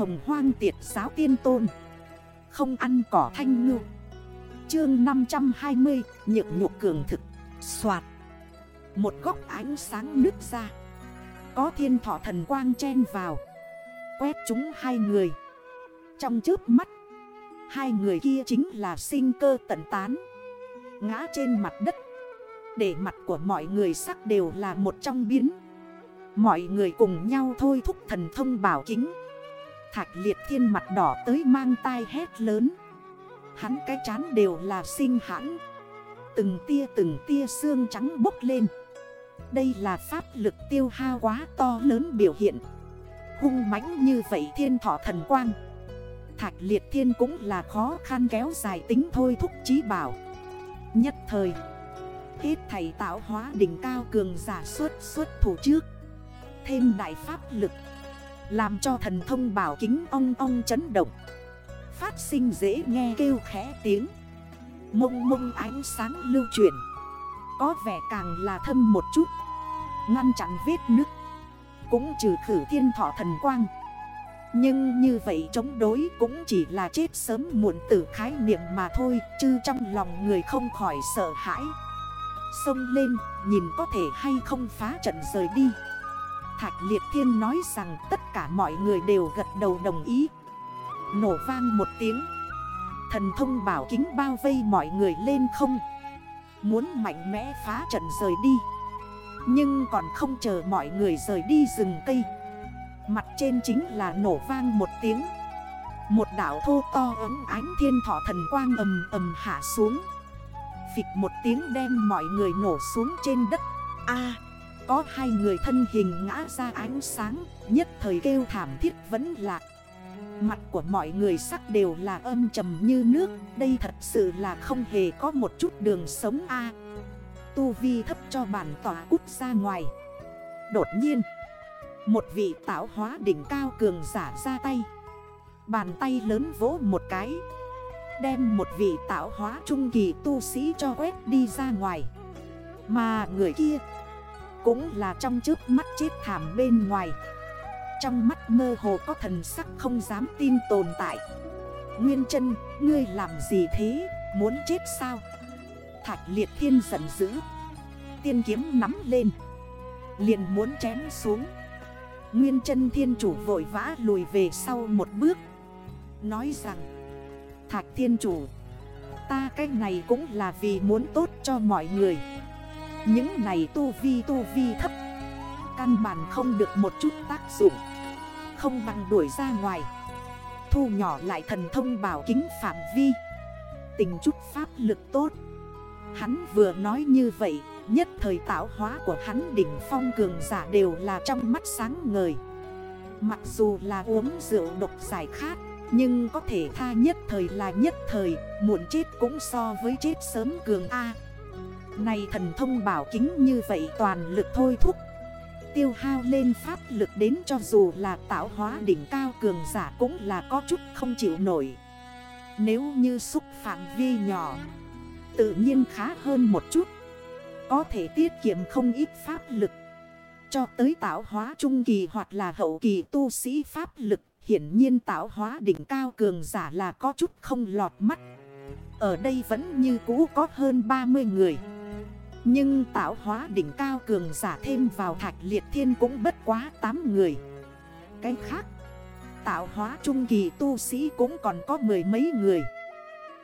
hồng hoang tiệt giáo tiên tôn. Không ăn cỏ thanh ngư. Chương 520 Nhượng nhục cường thực. Xoạt Một góc ánh sáng nứt ra. Có thiên thọ thần quang chen vào. Quét chúng hai người. Trong trước mắt, Hai người kia chính là sinh cơ tận tán. Ngã trên mặt đất. Để mặt của mọi người sắc đều là một trong biến. Mọi người cùng nhau thôi thúc thần thông bảo kính. Thạch liệt thiên mặt đỏ tới mang tai hét lớn. Hắn cái chán đều là sinh hãn. Từng tia từng tia xương trắng bốc lên. Đây là pháp lực tiêu hao quá to lớn biểu hiện. Hung mãnh như vậy thiên thọ thần quang. Thạch liệt thiên cũng là khó khăn kéo dài tính thôi thúc trí bảo. Nhất thời, Hết thầy tạo hóa đỉnh cao cường giả xuất xuất thủ trước. Thêm đại pháp lực. Làm cho thần thông bảo kính ong ong chấn động. Phát sinh dễ nghe kêu khẽ tiếng. Mông mông ánh sáng lưu chuyển. Có vẻ càng là thâm một chút. Ngăn chặn vết nước Cũng trừ khử thiên thọ thần quang. Nhưng như vậy chống đối cũng chỉ là chết sớm muộn tử khái niệm mà thôi, Chứ trong lòng người không khỏi sợ hãi. Xông lên, nhìn có thể hay không phá trận rời đi. Thạch Liệt Thiên nói rằng tất cả mọi người đều gật đầu đồng ý. Nổ vang một tiếng. Thần thông bảo kính bao vây mọi người lên không. Muốn mạnh mẽ phá trận rời đi. Nhưng còn không chờ mọi người rời đi rừng cây. Mặt trên chính là nổ vang một tiếng. Một đảo thô to ấm ánh thiên thọ thần quang ầm ầm hạ xuống. Phịch một tiếng đem mọi người nổ xuống trên đất. A! Có hai người thân hình ngã ra ánh sáng, Nhất thời kêu thảm thiết vẫn lạc Mặt của mọi người sắc đều là âm trầm như nước, Đây thật sự là không hề có một chút đường sống A. Tu vi thấp cho bản tỏa cút ra ngoài. Đột nhiên, Một vị tạo hóa đỉnh cao cường giả ra tay. Bàn tay lớn vỗ một cái, Đem một vị tạo hóa trung kỳ tu sĩ cho quét đi ra ngoài. Mà người kia cũng là trong trước mắt chết thảm bên ngoài. Trong mắt mơ hồ có thần sắc không dám tin tồn tại. Nguyên chân, ngươi làm gì thế, muốn chết sao? Thạch liệt thiên giận dữ. Tiên kiếm nắm lên. Liền muốn chém xuống. Nguyên chân thiên chủ vội vã lùi về sau một bước. Nói rằng Thạch thiên chủ Ta cái này cũng là vì muốn tốt cho mọi người. Những này tu vi tu vi thấp. Căn bản không được một chút tác dụng. Không bằng đuổi ra ngoài. Thu nhỏ lại thần thông bảo kính phạm vi. Tình chút pháp lực tốt. Hắn vừa nói như vậy, Nhất thời tạo hóa của hắn đỉnh phong cường giả đều là trong mắt sáng ngời. Mặc dù là uống rượu độc giải khát, Nhưng có thể tha nhất thời là nhất thời, Muộn chết cũng so với chết sớm cường A. Này thần thông bảo kính như vậy toàn lực thôi thúc. Tiêu hao lên pháp lực đến cho dù là tạo hóa đỉnh cao cường giả cũng là có chút không chịu nổi. Nếu như xúc phạm vi nhỏ, Tự nhiên khá hơn một chút. Có thể tiết kiệm không ít pháp lực. Cho tới tạo hóa trung kỳ hoặc là hậu kỳ tu sĩ pháp lực, Hiển nhiên tạo hóa đỉnh cao cường giả là có chút không lọt mắt. Ở đây vẫn như cũ có hơn 30 người. Nhưng tạo hóa đỉnh cao cường giả thêm vào thạch liệt thiên cũng bất quá 8 người. Cái khác, Tạo hóa trung kỳ tu sĩ cũng còn có mười mấy người.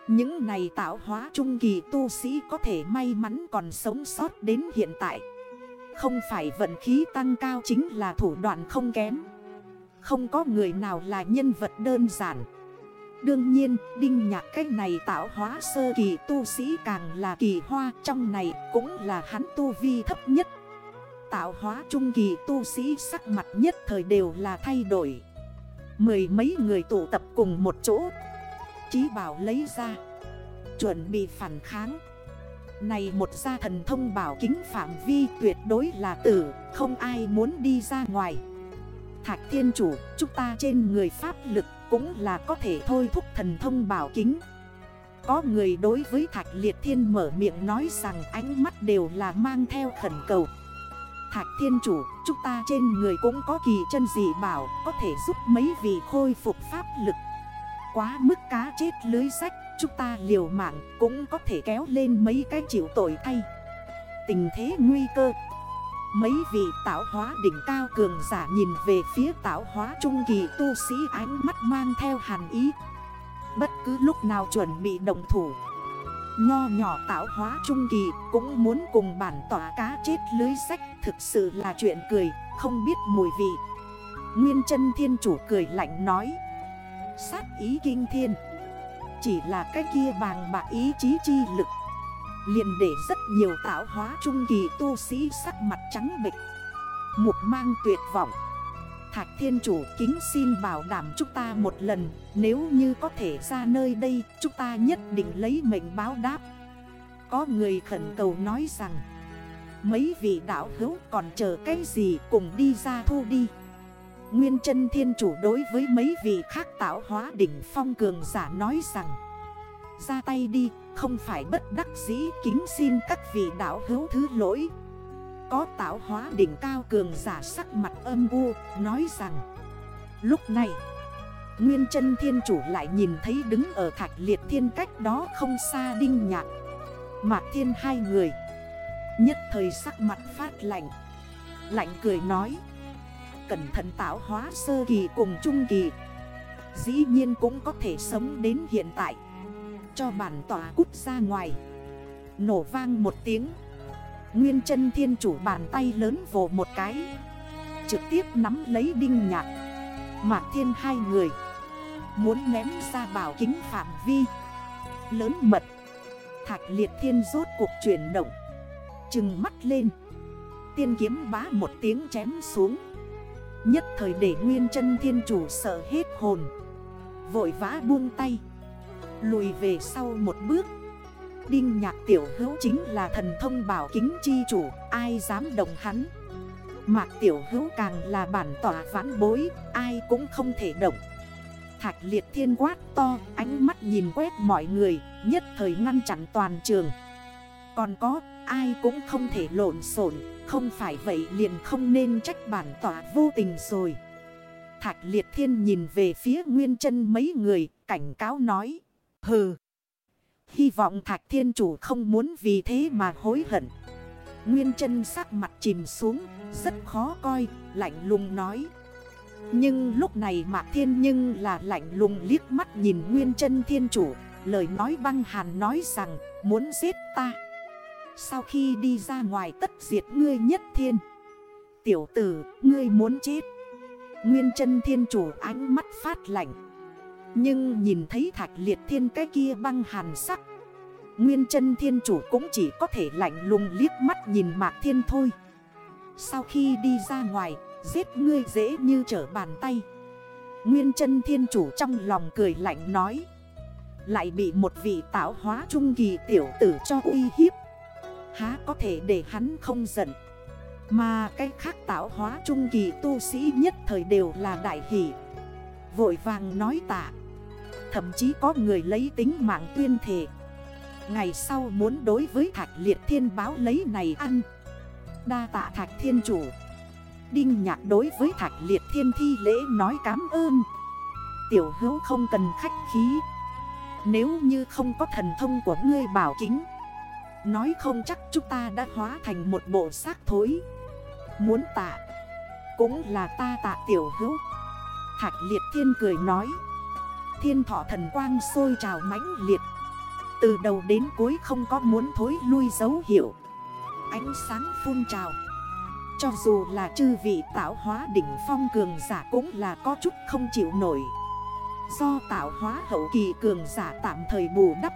Những này tạo hóa trung kỳ tu sĩ có thể may mắn còn sống sót đến hiện tại. Không phải vận khí tăng cao chính là thủ đoạn không kém. Không có người nào là nhân vật đơn giản. Đương nhiên, đinh nhạc cái này tạo hóa sơ kỳ tu sĩ càng là kỳ hoa Trong này cũng là hắn tu vi thấp nhất. Tạo hóa trung kỳ tu sĩ sắc mặt nhất thời đều là thay đổi. Mười mấy người tụ tập cùng một chỗ. Chí bảo lấy ra Chuẩn bị phản kháng. Này một gia thần thông bảo kính phạm vi tuyệt đối là tử Không ai muốn đi ra ngoài. Thạch thiên chủ Chúng ta trên người pháp lực cũng là có thể thôi thúc thần thông bảo kính. Có người đối với thạch liệt thiên mở miệng nói rằng ánh mắt đều là mang theo khẩn cầu. Thạch thiên chủ, Chúng ta trên người cũng có kỳ chân dị bảo, Có thể giúp mấy vị khôi phục pháp lực. Quá mức cá chết lưới sách, Chúng ta liều mạng cũng có thể kéo lên mấy cái chịu tội thay. Tình thế nguy cơ. Mấy vị tạo hóa đỉnh cao cường giả nhìn về phía tạo hóa trung kỳ tu sĩ ánh mắt mang theo hàn ý. Bất cứ lúc nào chuẩn bị động thủ Nho nhỏ tạo hóa trung kỳ cũng muốn cùng bản tỏa cá chết lưới sách. Thực sự là chuyện cười, không biết mùi vị. Nguyên chân thiên chủ cười lạnh nói Sát ý kinh thiên Chỉ là cái kia bàng bạc ý chí chi lực liền để rất nhiều tạo hóa trung kỳ tu sĩ sắc mặt trắng bịch Mục mang tuyệt vọng. Thạch thiên chủ kính xin bảo đảm chúng ta một lần, Nếu như có thể ra nơi đây, Chúng ta nhất định lấy mệnh báo đáp. Có người khẩn cầu nói rằng, Mấy vị đạo hữu còn chờ cái gì cùng đi ra thu đi? Nguyên chân thiên chủ đối với mấy vị khác tạo hóa đỉnh phong cường giả nói rằng ra tay đi, không phải bất đắc dĩ, kính xin các vị đạo hữu thứ lỗi. Có tạo hóa đỉnh cao cường giả sắc mặt âm u, Nói rằng, Lúc này, Nguyên chân thiên chủ lại nhìn thấy đứng ở thạch liệt thiên cách đó không xa đinh nhạc. Mạc thiên hai người, Nhất thời sắc mặt phát lạnh Lạnh cười nói, Cẩn thận tạo hóa sơ kỳ cùng trung kỳ, Dĩ nhiên cũng có thể sống đến hiện tại cho bản tỏa cút ra ngoài. Nổ vang một tiếng. Nguyên chân thiên chủ bàn tay lớn vồ một cái. Trực tiếp nắm lấy đinh nhạc. Mạc thiên hai người. Muốn ném ra bảo kính phạm vi. Lớn mật. Thạch liệt thiên rốt cuộc chuyển động. Trừng mắt lên. Tiên kiếm bá một tiếng chém xuống. Nhất thời để nguyên chân thiên chủ sợ hết hồn. Vội vã buông tay. Lùi về sau một bước. Đinh nhạc tiểu hữu chính là thần thông bảo kính chi chủ, Ai dám động hắn? Mạc tiểu hữu càng là bản tỏa vãn bối, Ai cũng không thể động. Thạch liệt thiên quát to, Ánh mắt nhìn quét mọi người, Nhất thời ngăn chặn toàn trường. Còn có, ai cũng không thể lộn xộn, Không phải vậy liền không nên trách bản tỏa vô tình rồi. Thạch liệt thiên nhìn về phía nguyên chân mấy người, Cảnh cáo nói Hừ. Hy vọng Thạch Thiên Chủ không muốn vì thế mà hối hận. Nguyên chân sắc mặt chìm xuống, rất khó coi, lạnh lùng nói. Nhưng lúc này Mạc Thiên nhưng là lạnh lùng liếc mắt nhìn Nguyên chân Thiên Chủ, lời nói băng hàn nói rằng muốn giết ta. Sau khi đi ra ngoài tất diệt ngươi nhất thiên. Tiểu tử, ngươi muốn chết. Nguyên chân Thiên Chủ ánh mắt phát lạnh. Nhưng nhìn thấy thạch liệt thiên cái kia băng hàn sắc, Nguyên chân thiên chủ cũng chỉ có thể lạnh lùng liếc mắt nhìn mạc thiên thôi. Sau khi đi ra ngoài, Giết ngươi dễ như trở bàn tay. Nguyên chân thiên chủ trong lòng cười lạnh nói, Lại bị một vị tạo hóa trung kỳ tiểu tử cho uy hiếp. Há có thể để hắn không giận? Mà cái khác tạo hóa trung kỳ tu sĩ nhất thời đều là đại hỷ. Vội vàng nói tạ. Thậm chí có người lấy tính mạng tuyên thể Ngày sau muốn đối với thạch liệt thiên báo lấy này ăn. Đa tạ thạch thiên chủ. Đinh nhạc đối với thạch liệt thiên thi lễ nói cám ơn. Tiểu hữu không cần khách khí. Nếu như không có thần thông của ngươi bảo kính, Nói không chắc chúng ta đã hóa thành một bộ xác thối. Muốn tạ, Cũng là ta tạ tiểu hữu. Thạch liệt thiên cười nói. Thiên thọ thần quang sôi trào mãnh liệt. Từ đầu đến cuối không có muốn thối lui dấu hiệu. Ánh sáng phun trào. Cho dù là chư vị tạo hóa đỉnh phong cường giả cũng là có chút không chịu nổi. Do tạo hóa hậu kỳ cường giả tạm thời bù đắp,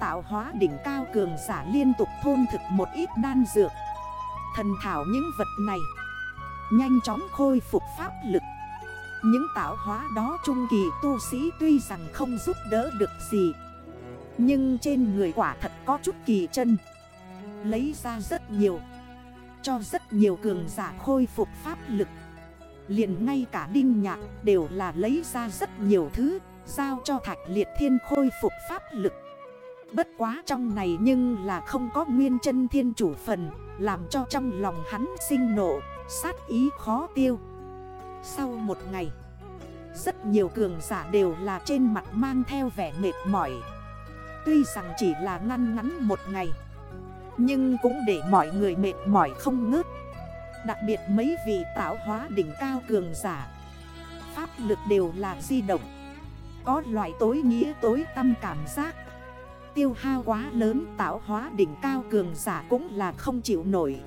Tạo hóa đỉnh cao cường giả liên tục thôn thực một ít đan dược. Thần thảo những vật này, Nhanh chóng khôi phục pháp lực những tạo hóa đó trung kỳ tu sĩ tuy rằng không giúp đỡ được gì, Nhưng trên người quả thật có chút kỳ chân. Lấy ra rất nhiều, Cho rất nhiều cường giả khôi phục pháp lực. Liền ngay cả đinh nhạc đều là lấy ra rất nhiều thứ, Giao cho thạch liệt thiên khôi phục pháp lực. Bất quá trong này nhưng là không có nguyên chân thiên chủ phần, Làm cho trong lòng hắn sinh nộ, Sát ý khó tiêu. Sau một ngày, Rất nhiều cường giả đều là trên mặt mang theo vẻ mệt mỏi. Tuy rằng chỉ là ngăn ngắn một ngày, Nhưng cũng để mọi người mệt mỏi không ngớt. Đặc biệt mấy vị tạo hóa đỉnh cao cường giả, Pháp lực đều là di động. Có loại tối nghĩa tối tâm cảm giác. Tiêu hao quá lớn, tạo hóa đỉnh cao cường giả cũng là không chịu nổi.